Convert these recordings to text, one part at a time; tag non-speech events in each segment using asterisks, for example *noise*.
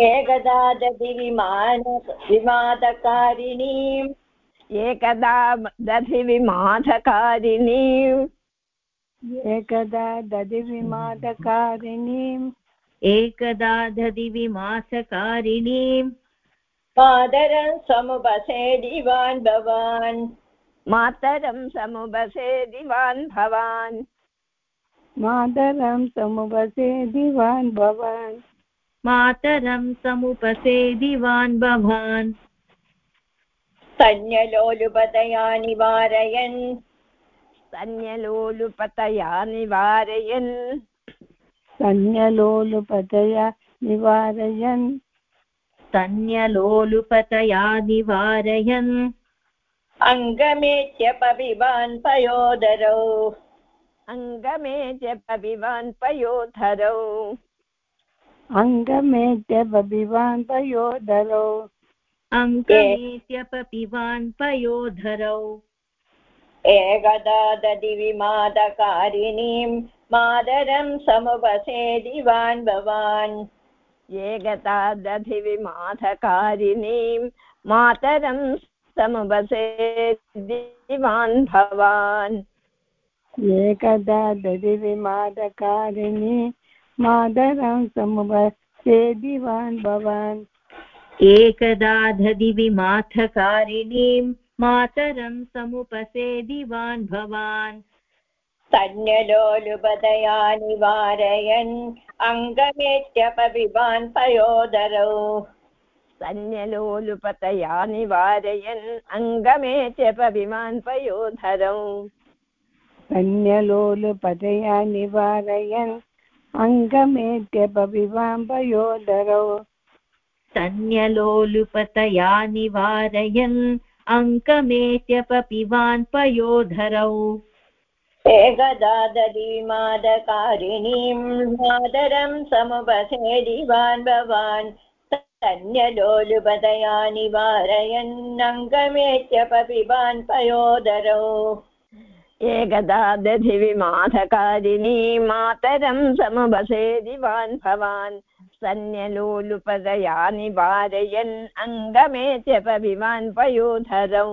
एकदा दधि विमान विमादकारिणीम् एकदा दधि विमादकारिणीम् एकदा दधि विमादकारिणीम् एकदा दधि विमासकारिणीम् मातरं समुपसेदिवान् भवान्। मातरं समुपसेदिवान् भवान्। मातरं समुपसेदिवान् भवान्। मातरं समुपसेदिवान् भवान्। सन्यलोलुपतया निवारयन् सन्यलोलुपतया निवारयन् सन्यलोलुपतया निवारयन् सन्यलोलुपतया निवारयन् अङ्गमेत्यपविवान् पयोदरौ। अङ्गमे च पविवान् पयोधरौ अङ्गमेत्यपविवान् पयोदरौ अङ्गमेत्यपपिवान् पयोधरौ एकदा दधि विमादकारिणीम् मादरं समुपसेदिवान् भवान् एकदा दधि विमाधकारिणीं मातरं समुपसेदिवान् भवान् एकदा दधि विमादकारिणी मादरं समुपसेदिवान् भवान् एकदा दधि विमाथकारिणीं मातरं समुपसेदिवान् भवान् सन्यलोलुपतया निवारयन् अङ्गमेत्यपविवान् पयोदरौ सन्यलोलुपतया निवारयन् अङ्गमे च पविमान् पयोधरौ सन्यलोलुपतया निवारयन् अङ्गमेत्यपविवान् पयोदरौ सन्यलोलुपतया निवारयन् अङ्कमेत्यपपिवान् पयोधरौ एकदा दधिमादकारिणीं मादरं समुपसेदिवान् भवान् सन्यलोलुपतया निवारयन्नङ्गमेत्यपपिबान् पयोदरौ एकदा दधि विमाधकारिणी मातरं समुपसेदिवान् भवान्। सन्यलोलुपदया निवारयन् अङ्गमे च पविवान् पयोधरौ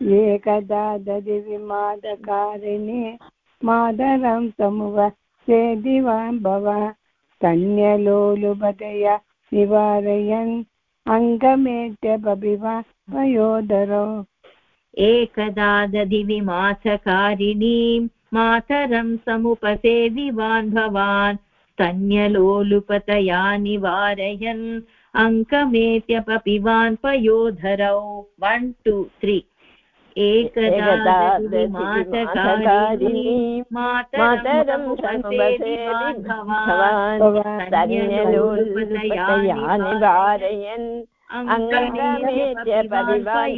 एकदा दधि विमादकारिणी मादरं समुपसेदिवान् भवान् सन्यलोलुपतया निवारयन् अङ्गमेत्यपविवान् पयोदरौ एकदा दधि विमाथकारिणीं मातरं समुपसेदिवान् भवान् स्तन्यलोलुपतया निवारयन् अङ्कमेत्यपपिवान् पयोधरौ। वन् टु त्री एकदा मातरं भवान् सन्यलोलुपतया निवारयन् अङ्गमेत्यपविवान्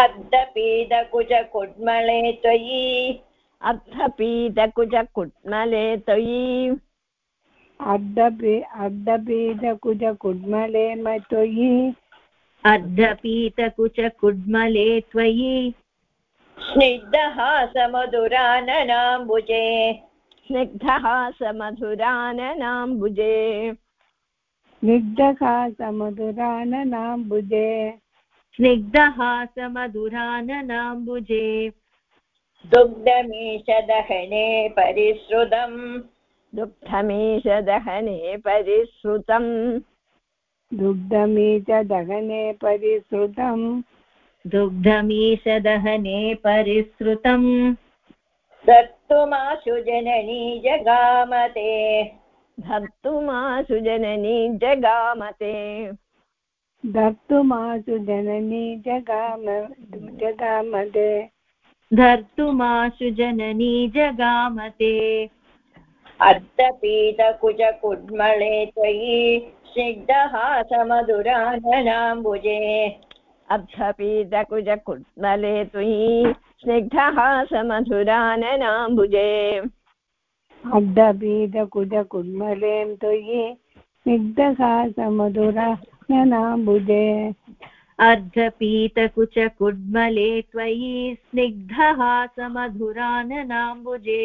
अर्धपीडकुजकुड्मले त्वयि अर्थपीठकुजकुट्मले त्वयि अर्धपि अर्धपीठकुजकुड्मले त्वयि अर्धपीतकुचकुड्मले त्वयि स्निग्धः समधुराननाम्बुजे स्निग्धः समधुराननाम्बुजे स्निग्धः समधुराननाम्बुजे स्निग्धः समधुराननाम्बुजे दुग्धमीशदहने परिश्रुतम्। दुग्धमीशदहने परिश्रुतम्। दुग्धमी च दहने परिश्रुतम्। दुग्धमीशदहने दत्तुमाशु जननी जगामते धर्तुमासु जननी जगामते। धर्तुमासु जननी जगाम जगामते। धर्तुमाशु जननी जगामते। अर्धपीतकुजकुड्मळे त्वयि स्निग्धः समधुराननाम्बुजे अर्थपीठकुजकुट्मले त्वयि स्निग्धः समधुराननाम्बुजे अड्डबीजकुजकुड्मलें त्वयि स्निग्धः समधुरा ननाम्बुजे अर्धपीतकुचकुड्मले त्वयि स्निग्धः समधुराननाम्बुजे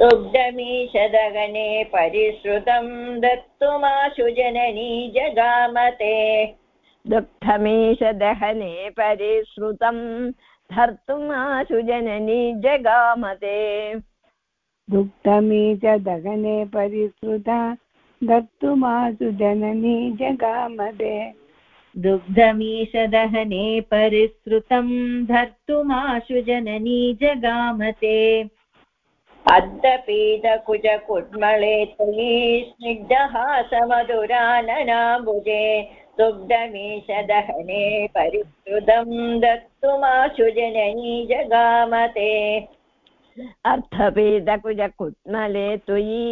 दुग्धमीशदगने परिश्रुतं दत्तुमाशु जननी जगामते दुःखमीश दहने परिश्रुतं धर्तुमाशु जननी जगामते दुग्धमी च दगने परिश्रुता दत्तुमासु जननी जगामदे। दुग्धमीशदहने परिसृतं धर्तुमाशु जननी जगामते अद्दपीतकुजकुड्मळे त्वयि स्निग्धहासमधुराननाम्बुजे। दुग्धमीशदहने परिश्रुतं दत्तुमाशु जननी जगामते अर्थभेदकुजकुट्मले त्वयि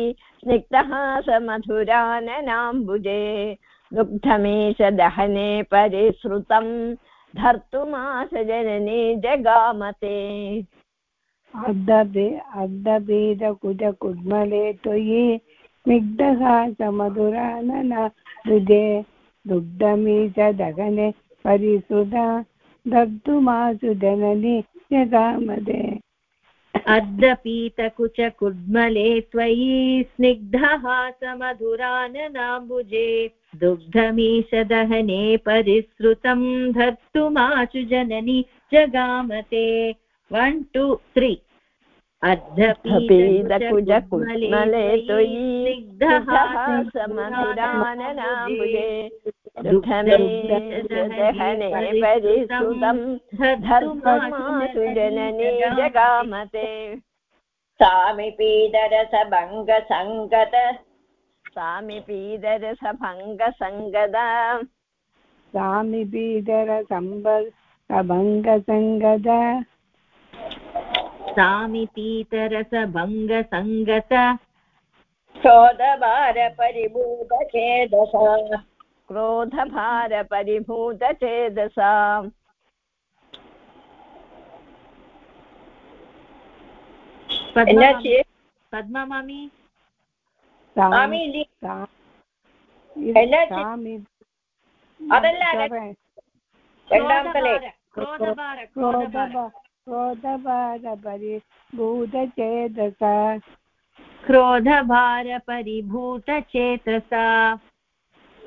स्निग्धः समधुराननाम्बुजे दुग्धमेष दहने परिश्रुतं धर्तुमास जननी जगामते। अर्धभे अर्धभेदकुजकुड्मले त्वयि स्निग्धहासमधुरानना हृदे दुग्धमी च दगने परिसुधा दग्धुमासु जननी जगामदे अर्धपीतकुचकुड्मले त्वयि स्निग्धः समधुराननाम्बुजे। दुग्धमीशदहने परिसृतं धर्तुमाशु जननी जगामते। वन् टु त्री अर्धपीतकुजकुट्मले त्वयि स्निग्धः समधुराननाम्बुजे दुःखमेषदहने परिश्रुतं धर्ममासु जननी जगामते सामिपीदरसभङ्गसङ्गत सामिपीदरसभङ्गसङ्गदा सामिपीदर सम्ब सभङ्गसङ्गदा सामिपीतरसभङ्गसङ्गत क्रोधभारपरिभूतचेदसा क्रोधभारपरिभूतचेदसाम् मामी। क्रोधभारपरिभूतचेतसा।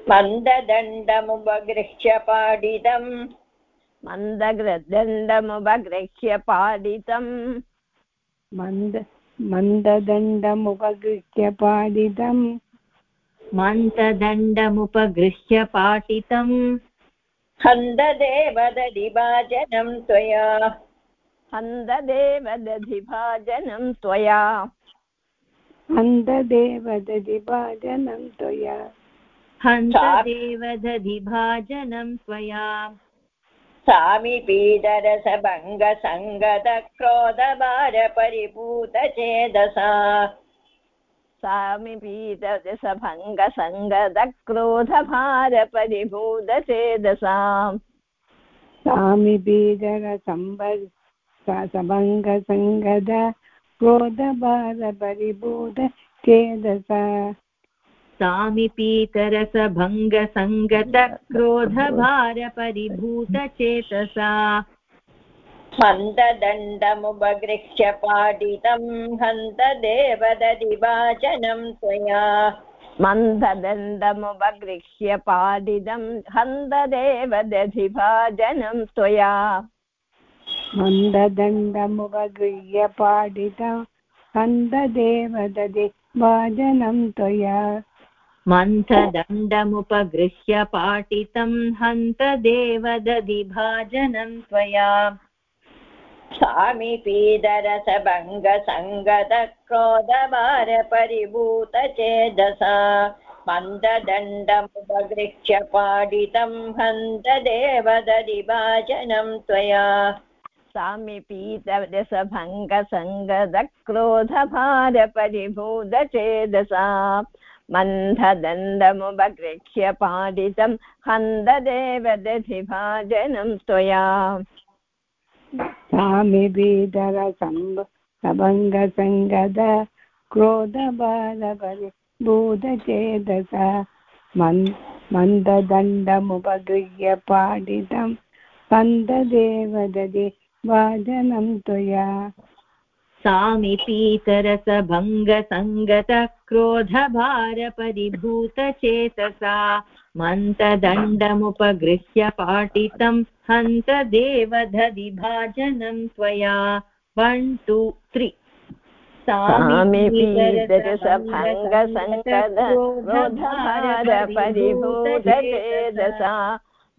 मन्ददण्डमुपगृह्य पाडितम् मन्दग्रदण्डमुपगृह्य पाडितम् मन्द मन्ददण्डमुपगृह्य पाडितम् मन्तदण्डमुपगृह्य पाटितम् हन्ददेवदधिभाजनं त्वया हन्ददेवदधिभाजनं त्वया हन्ददेवदधिभाजनं त्वया हन्तदेवदधिभाजनं त्वया सामिपीदरसभङ्गसङ्गतक्रोधभारपरिभूतचेदसा सामिपीतसभङ्गसङ्गदक्रोधभारपरिभूतचेदसा सामिबीजरसम्बर् सभङ्गसङ्गद क्रोधभारपरिभूतचेदसा सामिपीतरसभङ्गसङ्गतक्रोधभारपरिभूतचेतसा मन्ददण्डमुपगृह्य पाडितं हन्तदेवदधिभाजनं त्वया। मन्ददण्डमुपगृह्य पाडितं हन्ददेवदधिभाजनं त्वया। मन्ददण्डमुपगृह्य पाडितं हन्ददेवदधि भाजनं त्वया। मन्थदण्डमुपगृह्य पाटितं हन्तदेवदधिभाजनं त्वया। सामिपीदरसभङ्गसङ्गतक्रोधभारपरिभूतचेदसा मन्ददण्डमुपगृह्य पाडितं हन्तदेवदधिभाजनं त्वया। सामिपीतरसभङ्गसङ्गदक्रोधभारपरिभूतचेदसा मन्थदण्डमुपगृह्य पाडितं हन्ददेवदधिभाजनं त्वया। सामिबीधरसम्ब सभङ्गसङ्गद क्रोधबालपरिभूतचेतसा मन् मन्ददण्डमुपगृह्य पाडितं कन्ददेवदधि भाजनं त्वया। सामिपीतरसभङ्गसङ्गतः क्रोधभारपरिभूतचेतसा मन्तदण्डमुपगृह्य पाटितं हन्त देवदधिभाजनं त्वया वन् टु त्रि सामिपीतरसभङ्गसङ्करोधभारपरिभूतचेतसा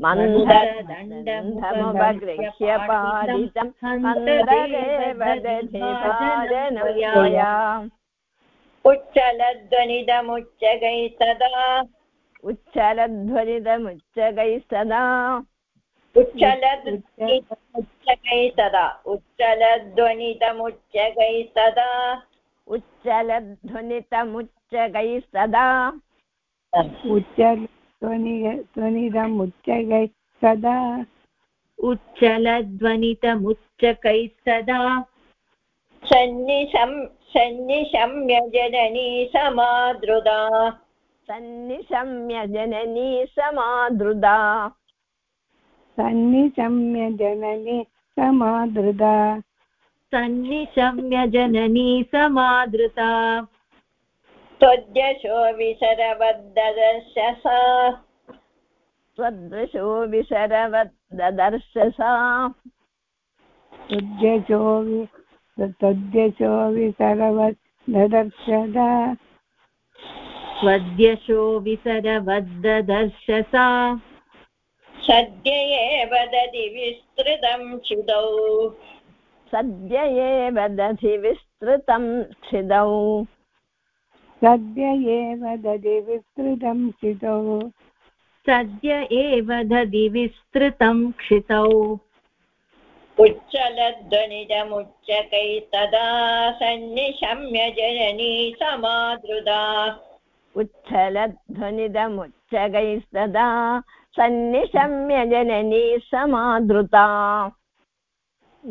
मन्ददण्डमुपगृह्य पादितं मन्ददेवदधिभाजनं त्वया उच्चलध्वनिदमुच्चगैस्तदा उच्चलध्वनितमुच्चगैस्तदा उच्चलध्वनितमुच्चगैस्तदा उच्चलध्वनितमुच्चगैस्तदा उच्चलध्वनितमुच्चगैस्तदा उच्चध्वनि ध्वनिदमुच्चगै सदा उच्चलध्वनितमुच्चकैस्तदा सन्निशं सन्निशम्य जननी समादृदा। सन्निशम्य जननी समादृदा। सन्निशम्य जननि समादृदा। सन्निशम्य जननी समादृता त्वद्यशो विसरवद्ददर्शसा त्वदृशो विशरवद्ददर्शसा। तुद्यशो वि तुद्यशो विसरवत् ददर्शदा स्वद्यशो विसरवद्ददर्शसा सद्य एव दधि विस्तृतं क्षुदौ। सद्य एव दधि विस्तृतं क्षिदौ। सद्य एव दधि विस्तृतं चितौ सद्य एव दधि विस्तृतं क्षितौ। उच्चलध्वनिदमुच्चकैस्तदा सन्निशम्य जननी समादृदा। उच्छलध्वनिदमुच्चगैस्तदा सन्निशम्य जननी समादृता।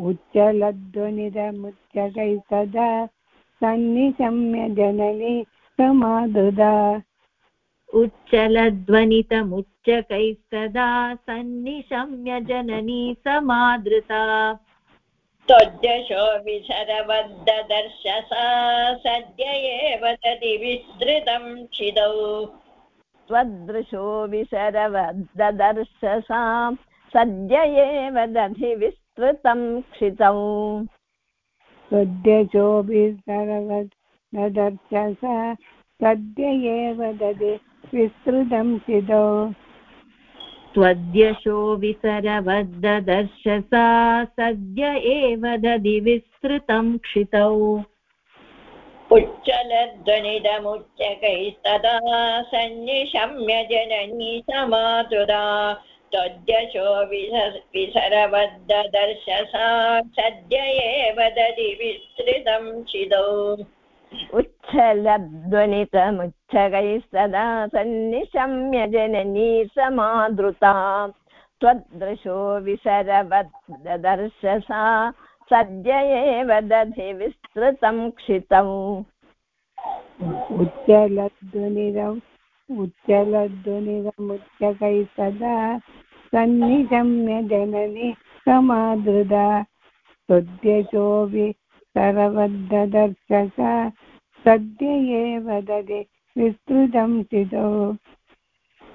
उच्चलध्वनिदमुच्चकै सदा सन्निशम्य जननी समादृदा उच्चलध्वनितमुच्चकैस्तदा सन्निशम्य जननी समादृता। त्वद्यशो विसरवद्ददर्शसा सद्य एव दधि विस्तृतं क्षिदौ त्वदृशो विशरवद्ददर्शसा सद्य एव दधि विस्तृतं क्षितौ सद्यशोभिसरवत् ददर्शसा सद्य एव ददे विस्तृतं चिदौ त्वद्यशो विसरवद्ददर्शसा सद्य एव दधि विस्तृतं क्षितौ। उच्चलध्वनिदमुच्चकैस्तदा सन्निशम्य जननी समातुरा त्वद्यशो विस- विसरवद्ददर्शसा सद्य एव दधि विस्तृतं क्षिदौ उच्छलध्वनितमुच्चगैस्तदा सन्निशम्य जननी समादृता त्वदृशो विशरवद्ददर्शसा सद्य एव दधि विस्तृतं क्षितौ उच्चलध्वनिरम् उच्चलध्वनिरमुच्चकै सदा सन्निशम्य जननि समादृदा सद्यशोभि सरवद्ददर्शसा सद्य एव ददे विस्तृतं चिदौ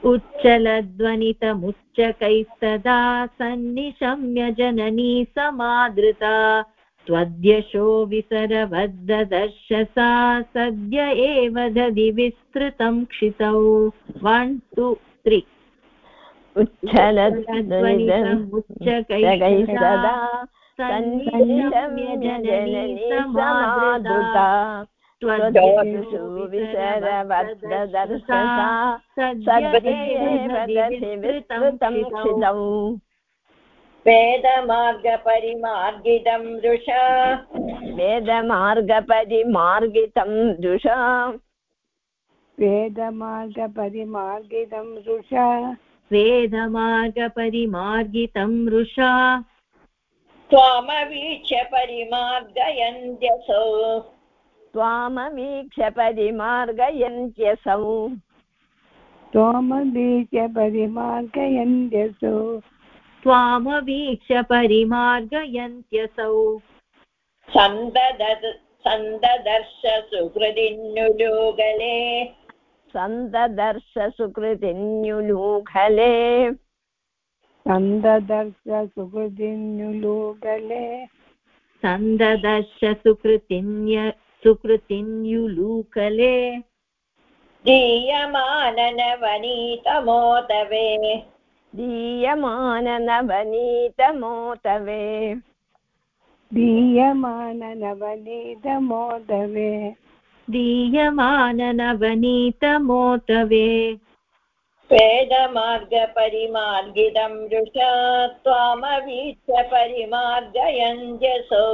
उच्चलध्वनितमुच्चकैस्तदा सन्निशम्य जननी समादृता। त्वद्यशो विसरवद्ददर्शसा सद्य एव दधि विस्तृतं क्षितौ। वन् टु त्रि उच्छलध्वनितमुच्चगैस्तदा समादृता विस्तृतं क्षितौ वेदमार्गपरिमार्गितं वृषा वेदमार्गपरिमार्गितं जुषा वेदमार्गपरिमार्गितं रुषा वेदमार्गपरिमार्गितं वृषा त्वामवीक्ष्य परिमार्गयन्त्यसौ त्वामवीक्ष्य परिमार्गयन्त्यसौ त्वमबीज परिमार्गयन्त्यसो त्वामवीक्ष्य परिमार्गयन्त्यसौ सन्ददत् सन्ददर्श सुहृदिन्नुलूगले सन्ददर्श सुकृतिन्युलूखले सन्ददर्श सुहृदिन्युलूगले सन्ददर्श सुकृतिन्य सुकृतिन्युलूकले। दीयमाननवनीतमोदवे दीयमाननवनीतमोतवे। दीयमाननवनीतमोदवे दीयमाननवनीतमोतवे। वेदमार्गपरिमार्गितं वृषा त्वामवीक्ष्य परिमार्गयञ्जसौ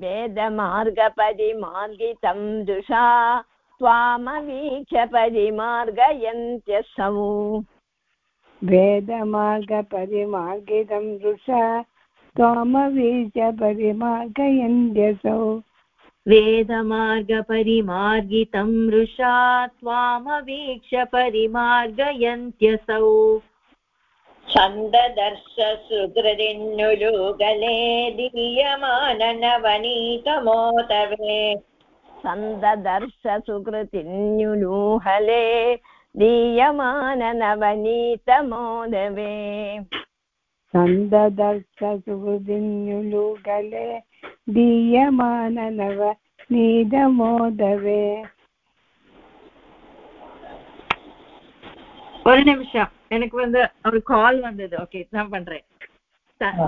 वेदमार्गपरिमार्गितं दुषा त्वामवीक्ष्य परिमार्गयन्त्यसौ। वेदमार्गपरिमार्गितं वृषा त्वामवीक्ष्य परिमार्गयन्त्यसौ। वेदमार्गपरिमार्गितं मृषा त्वामवीक्ष्य परिमार्गयन्त्यसौ। छन्ददर्श सुहृदिन्नुलूगले दीयमाननवनीतमोदवे। सन्ददर्श सुकृतिन्युलूहले दीयमाननवनीतमोदवे। सन्ददर्श सुहृदिन्युलूगले दीयमाननव नीदमोदवे ஒரு நிமிஷம் எனக்கு வந்து ஒரு கால் வந்தது ஓகே நான் பண்றேன் ச- ஆ,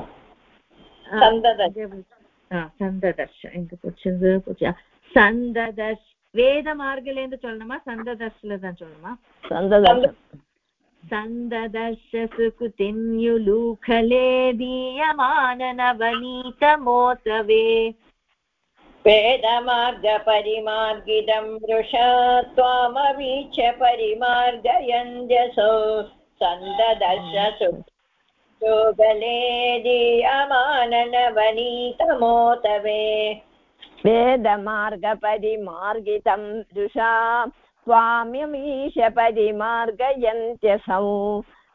சந்ததர்ஷ ஆ, சந்ததர்ஷ எங்க போச்சு போச்சு சந்ததர்ஷ் வேத மார்கில இருந்து சொல்லணுமா சந்ததர்ஷ்ல தான் சொல்லணுமா सन्ददर्श सन्ददर्श सुकृतिन्युलूखले दीयमाननवनीतमोत्सवे वेदमार्गपरिमार्गितं वृषा त्वामवीक्ष्य परिमार्गयञ्जसौ सन्ददर्श सुगले दीयमाननवनीतमोतवे वेदमार्गपरिमार्गितं दृशा त्वाम्यमीश परिमार्गयन्त्यसौ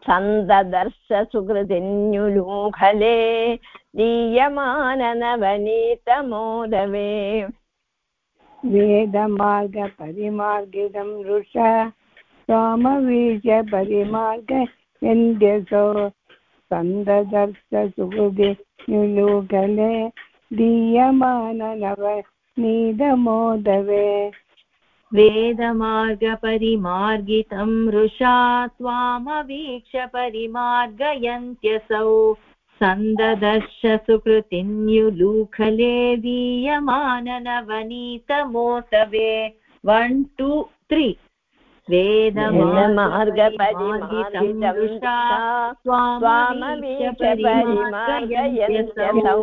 सन्ददर्श सुकृतिन्युलूखले दीयमाननवनीतमोदवे। वेदमार्गपरिमार्गितं वृषा त्वामवीक्ष्य परिमार्गयन्त्यसौ सन्ददर्श सुहृदिन्युलूगले दीयमाननव नीदमोदवे वेदमार्गपरिमार्गितं वृषा त्वामवीक्ष्य परिमार्गयन्त्यसौ सन्ददर्श सुकृतिन्युलूखले दीयमाननवनीतमोतवे वन् टु त्री वेदमार्गपरिमार्गितं वृषा त्वामवीक्ष्य परिमार्गयन्त्यसौ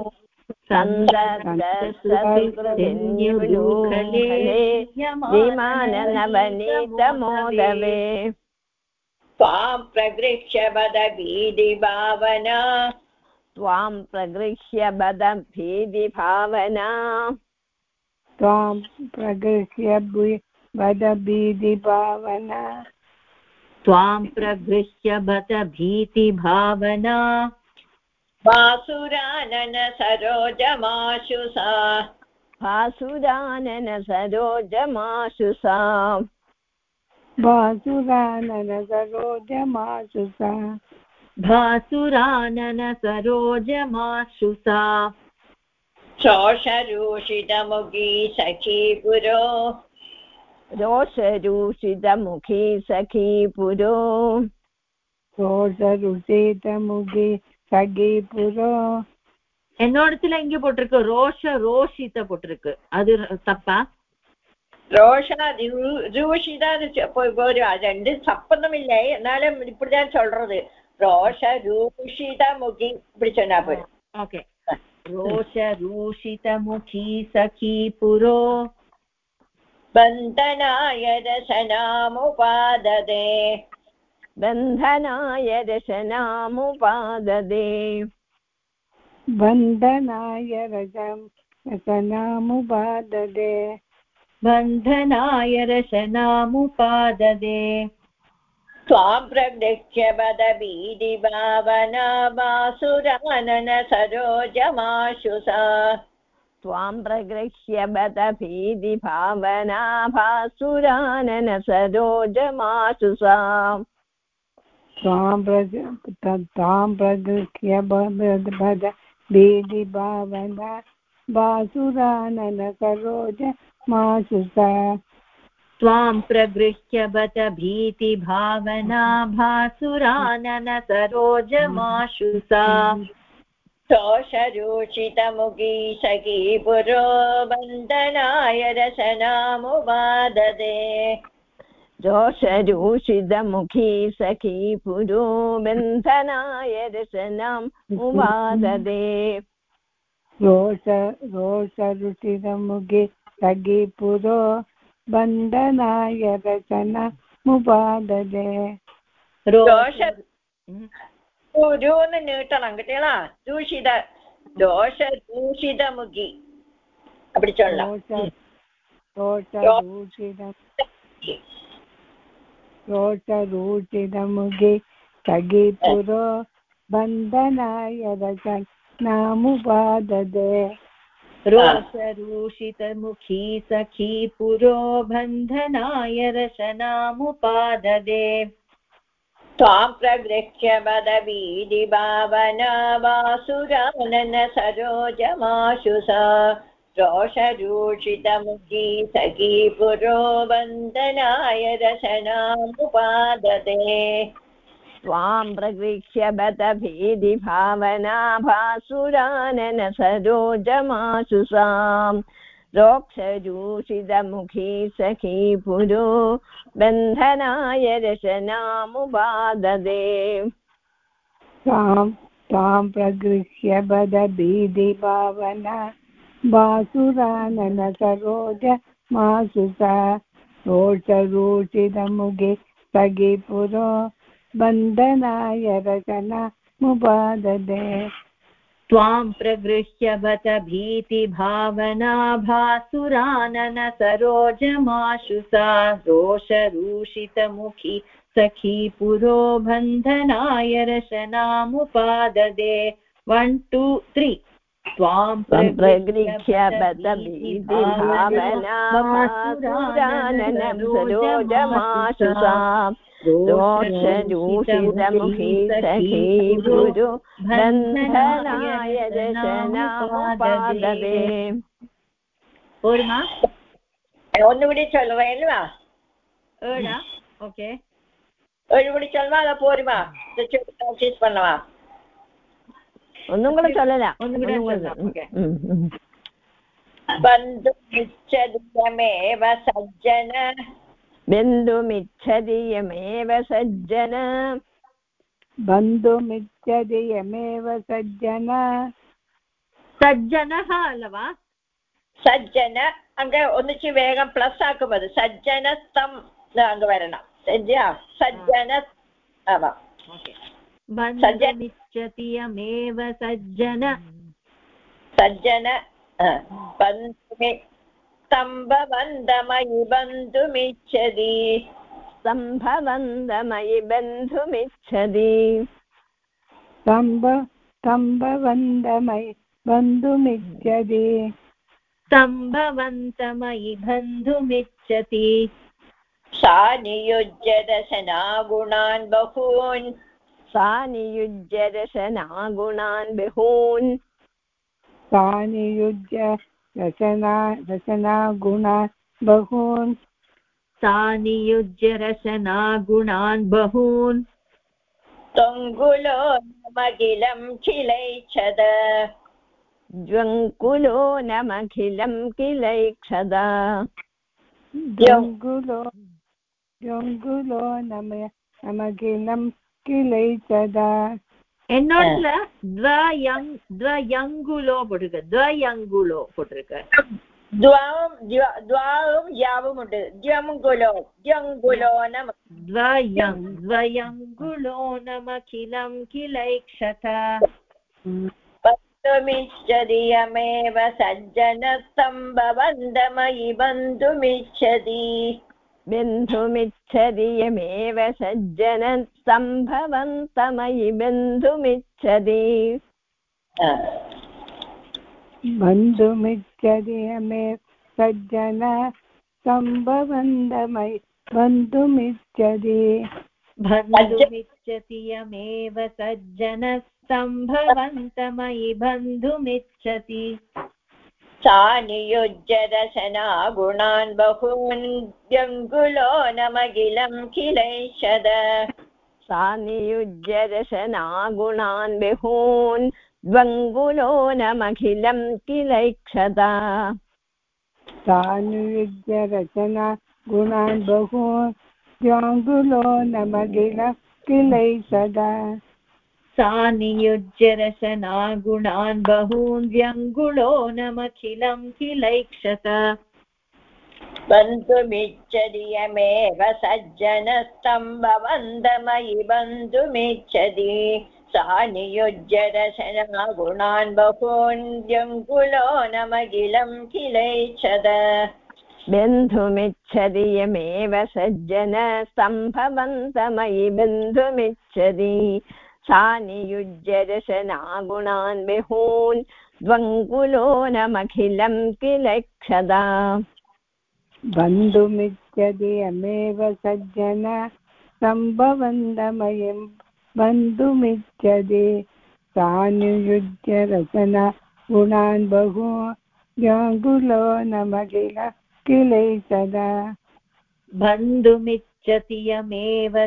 विमाननवनीतमोदवे त्वां प्रगृह्य बदभीदिभावना त्वां प्रगृह्य बदभीदिभावना त्वां प्रगृह्य वदभीदिभावना त्वां प्रगृह्य भीतिभावना वासुरानन सरोजमाशु सा। भासुरानन सरोजमाशु सा। भासुरानन सरोजमाशुसा शोषरूषितमुखी सखी पुरो। रोषरूषितमुखी सखी पुरो। சகி புரோ என்னோட இடத்துல இங்க போட்டிருக்கு ரோஷ ரோஷித போட்டிருக்கு அது தப்பா ரோஷா ரூஷிதான்னு ஒரு ரெண்டு சப்பந்தமில்லை என்னாலும் இப்படிதான் சொல்றது ரோஷ ரூஷிதா முகி இப்படி சொன்னா போய் ஓகே ரோஷ ரூஷித முகி சகி புரோ बन्धनाय रसनामुपाददे बन्धनाय रशनामुपाददे बन्धनाय रजं रसनामुपाददे बन्धनाय रशनामुपाददे त्वां प्रगृह्य बदबीदिभावना वासुरानन सरोजमाशु सा त्वां प्रगृह्य बत भीतिभावनाभासुरानन सरोजमाशु सा त्वां प्रज तां प्रगृह्य भद बासुरानन सरोज मासु सा त्वां प्रगृह्य बत भीतिभावना भासुरानन सरोजमाशु सा शोषरूषितमुखी सखी पुरो बन्धनाय रचनामुवाददे जोषजूषितमुखी सखी पुरो बन्धनाय रसनम् उवाददे रोष रोषरुषितमुखि सखी पुरो बन्धनाय रचना മുപാദതെ ദോഷ രുന്ന് നീട്ടണം കിട്ടിയാ ദൂഷിത ദോഷ ദൂഷിതമുഖി അപ്പടി ചൊല്ലാം रोषरूचिरमुगे सखी पुरो बन्धनाय रचनामुपाददे रोषरूषितमुखी सखी पुरो बन्धनाय रशनामुपाददे त्वां प्रगृह्य बदवीदिभावना वासुरानन सरोजमाशु सा रोषरूषितमुखी सखी पुरो वन्दनाय रचनामुपाददे त्वां प्रगृह्य बत भीतिभावना भासुरानन सरोजमाशु साम् रोक्षरूषितमुखी सखी पुरो बन्धनाय रशनामुपाददे तां तां प्रगृह्य बदभीतिभावना वासुरानन सरोज मासुसा रोषरोषितमुगे सगे पुरो बन्धनाय रचनामुपाददे त्वां प्रगृह्य बत भीतिभावना भासुरानन सरोजमाशु सा रोषरूषितमुखी सखी पुरो बन्धनाय रशनामुपाददे वन् टु त्री प्रगृह्य बदमिति भावनामासुराननं सरोजमाशुषाम् दोषदूषितमुखी सखी गुरु बन्धनाय दशनामुपादवे ഒന്നുകൂടി ചൊല്ലുവാ ഒന്നും കൂടെ ചൊല്ലല ഒന്നും കൂടെ ചൊല്ലാം, okay. बन्धुमिच्छदियमेव सज्जन ബന്ധുമിച്ഛതിയമേവ സജ്ജന बन्धुमिच्छति यमेव सज्जन சஜ்ஜனः அல்லவா സജ്ജന അങ്ങ് ഒന്നിച്ച് വേഗം പ്ലസ് ആക്കുമത് സജ്ജനസ്തം അങ്ങ് വരണം ശരിയാ गच्छति यमेव सज्जन सज्जन बन्धुमि स्तम्भबन्धमयि बन्धुमिच्छति। स्तम्भबन्धमयि बन्धुमिच्छति। स्तम्भ स्तम्भबन्धमयि बन्धुमिच्छति। स्तम्भवन्तमयि बन्धुमिच्छति। सा नियुज्य दशना गुणान् बहून्। सा नियुज्य रशना गुणान् बहून्। सा नियुज्य रचना रचना गुणा बहून्। सा नियुज्य रचना गुणान् बहून्। त्वङ्गुलोनमखिलं खिलैच्छद ज्वङ्कुलोनमखिलं किलैक्षद ज्वङ्गुलो ज्वङ्गुलो नम नमखिलं கிளை சதா என்னோட துவயங் துவயங்குலோ போட்டிருக்க துவயங்குலோ போட்டிருக்க துவாவும் துவாவும் யாவும் உண்டு ஜங்குலோ ஜங்குலோ நம துவயங் துவயங்குலோ நம கிலம் கிளைக்ஷதா वक्तुमिच्छति यमेव सज्जनस्तं भवन्तमयि बन्तुमिच्छति बन्धुमिच्छति यमेव सज्जन सम्भवन्तमयि बन्धुमिच्छति बन्धुमिच्छति मे सज्जन सम्भवन्दमयि बन्धुमिच्छति बन्धुमिच्छति यमेव सज्जनस्तम्भवन्तमयि बन्धुमिच्छति सा नियुज्य रशना गुणान् बहून् व्यङ्गुलो नमखिलं किलैषद सा नियुज्य रशना गुणान् बहून् द्वङ्गुलो नमखिलं किलैक्षता सानुयुज्य रचना गुणान् बहून् द्वाङ्गुलो नमगिल किलै सदा सा नियुज्य रशना गुणान् बहून् व्यङ्गुलो नमखिलं किलैक्षत। बन्धुमिच्छति यमेव सज्जनस्तम्भवन्दमयि बन्धुमिच्छति सा नियुज्य रशना गुणान् बहून् व्यङ्कुलो नमखिलं किलैच्छद बन्धुमिच्छति यमेव सज्जन सम्भवन्तमयि बन्धुमिच्छति सा नियुज्य रशना गुणान् बहून् द्वङ्कुलो नमखिलं किलक्षदा। बन्धुमिच्छति यमेव सज्जन सम्भवन्दमयं बन्धुमिच्छति सानुयुज्य रचना गुणान् बहु व्याङ्गुलो नमगिल किलै सदा बन्धुमिच्छति यमेव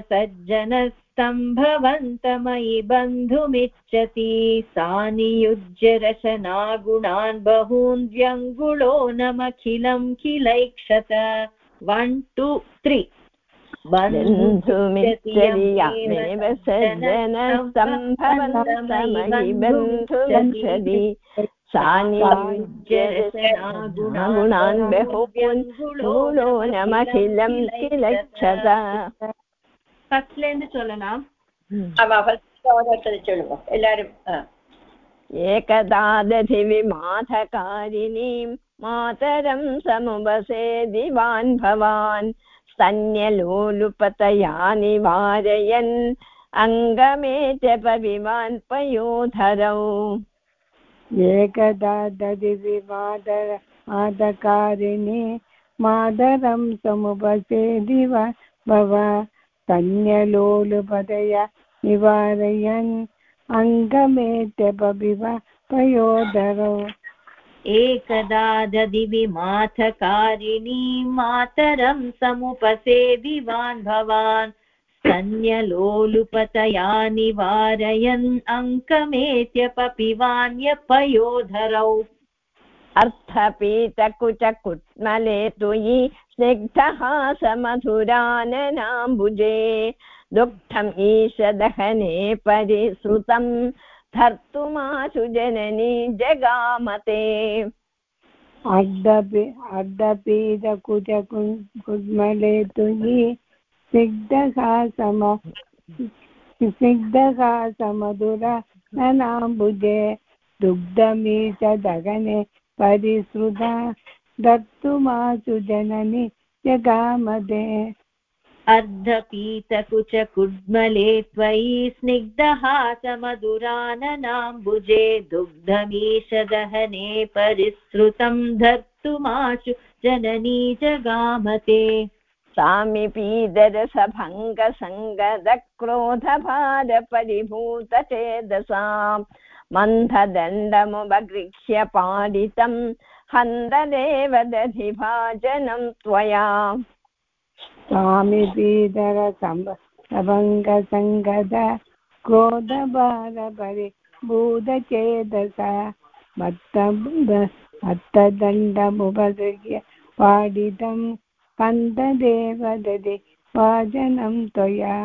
सज्जनस्तम्भवन्तमयि बन्धुमिच्छति। सा नियुज्य रशना गुणान् बहून् व्यङ्गुलो नमखिलं किलैक्षत वन् टु त्री बन्धुमिच्छति यमेव सज्जन सम्भवन्तमयि बन्धुमिच्छति गुणान् गुणो नमखिलं किलक्षता। ஃபர்ஸ்ட்லேருந்து சொல்லலாம் ஆமா ஃபர்ஸ்ட் ஒருத்தர் சொல்லுவோம் எல்லாரும் ஆ. एकदादधिविमाथकारिणीं मातरं समुपसे दिवान् भवान् स्तन्यलोलुपतया निवारयन् अङ्गमे च पविमान् पयोधरौ एकदा दधिविमादर आदकारिणि मादरं समुपसेदिव भव कन्यलोलुपदया निवारयन् अङ्गमेत्यपविव पयोधरौ एकदा दधिविमाथकारिणी मातरं समुपसेदिवान् भवान् स्तन्यलोलुपतया निवारयन् अङ्कमेत्यपपिवान्यपयोधरौ अर्थपीतकुचकुट्मले तुयि स्निग्धहासमधुराननाम्बुजे दुग्धम् ईशदहने परिसृतं धर्तुमाशु जननी जगामते। अर्धपि अर्धपीतकुचकुड्मले तुयि स्निग्धहासम स्निग्धहासमधुर ननाम्बुजे दुग्धमीश दगने परिसृता दत्तुमासु जननि जगामदे। अर्धपीतकुचकुड्मले त्वयि स्निग्धहासमधुराननाम्बुजे दुग्धमीशदहने परिसृतं धर्तुमाशु जननी जगामते। सामिपीदरसभङ्गसङ्गदक्रोधभारपरिभूतचेदसाम् मन्थदण्डमुपगृह्य पालितं हन्ददेव दधिभाजनं त्वया। स्वामिपीधर सभङ्गसङ्गद क्रोधभारपरिभूतचेदसा मत्तदण्डमुपगृह्य पाडितं कन्ददेव दधि भाजनं त्वया।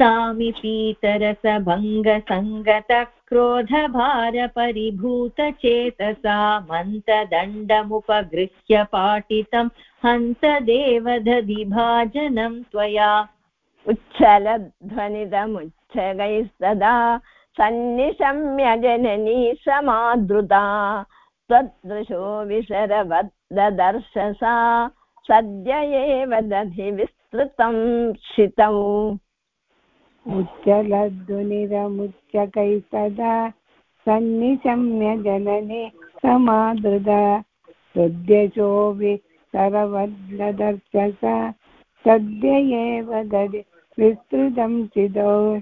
सामिपीतरसभङ्गसङ्गतक्रोधभारपरिभूतचेतसा मन्तदण्डमुपगृह्य पाटितं हन्तदेवदधिभाजनं त्वया। उच्छलध्वनितमुच्छगैस्तदा सन्निशम्य जननी समादृता। त्वदृशो विशरवद्ददर्श सा सद्य एव दधि विस्तृतं शितौ उच्चलध्वनिरमुच्चकैस्तदा सन्निशम्य जनने समादृद हृद्यशोभि सरवद्लदर्शसा सद्य एव ददि विस्तृतं चिदौ।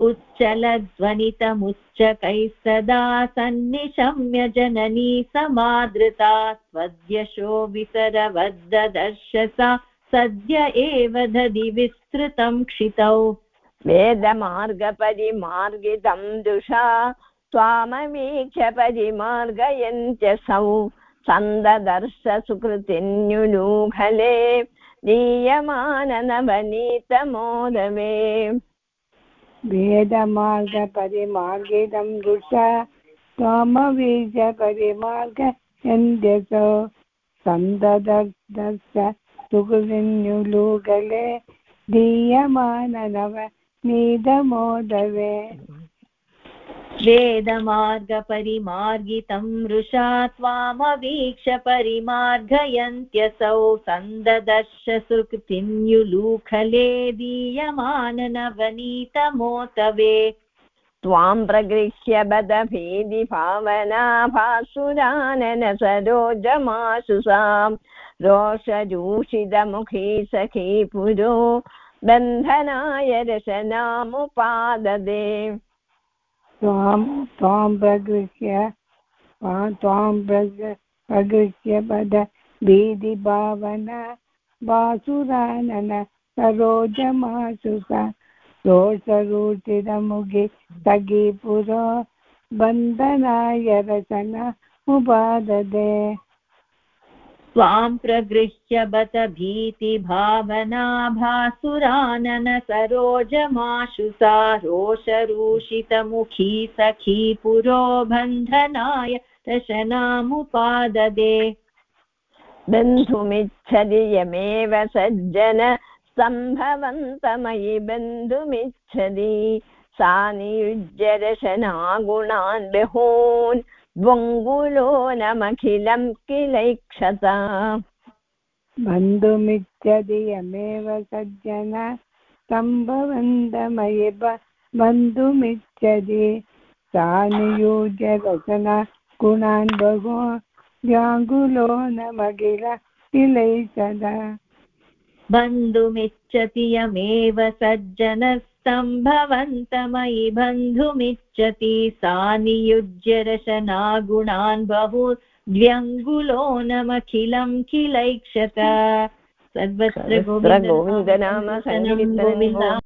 उच्चलध्वनितमुच्चकैः सदा सन्निशम्य जननी समादृता। त्वद्यशो विसरवद्ददर्शसा सद्य एव दधि विस्तृतं क्षितौ। वेदमार्गपरिमार्गितं दुषा त्वामवीक्ष्य परिमार्गयन्त्यसौ सन्ददर्श सुकृतिन्युलूखले दीयमाननवनीतमोदवे। वेदमार्गपरिमार्गितं दृशा त्वमवीज परिमार्गयन्त्यसौ सन्ददर्श सुकृतिन्युलूकले दीयमाननव नीदमोदवे। वेदमार्गपरिमार्गितं मृषा त्वामवीक्ष्य परिमार्गयन्त्यसौ सन्ददर्श सुकृतिन्युलूखले दीयमाननवनीतमोतवे त्वां प्रगृह्य बदभेदिभावना भासुरानन सरोजमाशु सां रोषजूषितमुखी सखी पुरो बन्धनाय रशनामुपाददे त्वां त्वां प्रगृह्य त्वां प्रगृह्य पद भीतिभावना वासुरानन सरोजमाशुसा रोषरूचितमुखि सखी पुरो बन्धनाय रचना उपाददे त्वां प्रगृह्य बत भीतिभावना भासुरानन सरोजमाशुसा रोषरूषितमुखी सखी पुरो बन्धनाय रशनामुपाददे बन्धुमिच्छति यमेव सज्जन सम्भवन्तमयि बन्धुमिच्छति सा नियुज्य रशनागुणान् बहून् द्वङ्गुलो नमखिलं किलैक्षता बन्धुमिच्छति यमेव सज्जन सम्भवन्तमयि बन्धुमिच्छति सा नियुज्य रचना गुणान् बहु व्याङ्गुलो नमखिल किलैषदा बन्धुमिच्छति यमेव सज्जनस्तम्भवन्तमयि बन्धुमिच्छति सा नियुज्य बहु द्व्यङ्गुलोऽनमखिलं किलैक्षत? *laughs* सर्वत्र गोविन्दनाम गोविन्द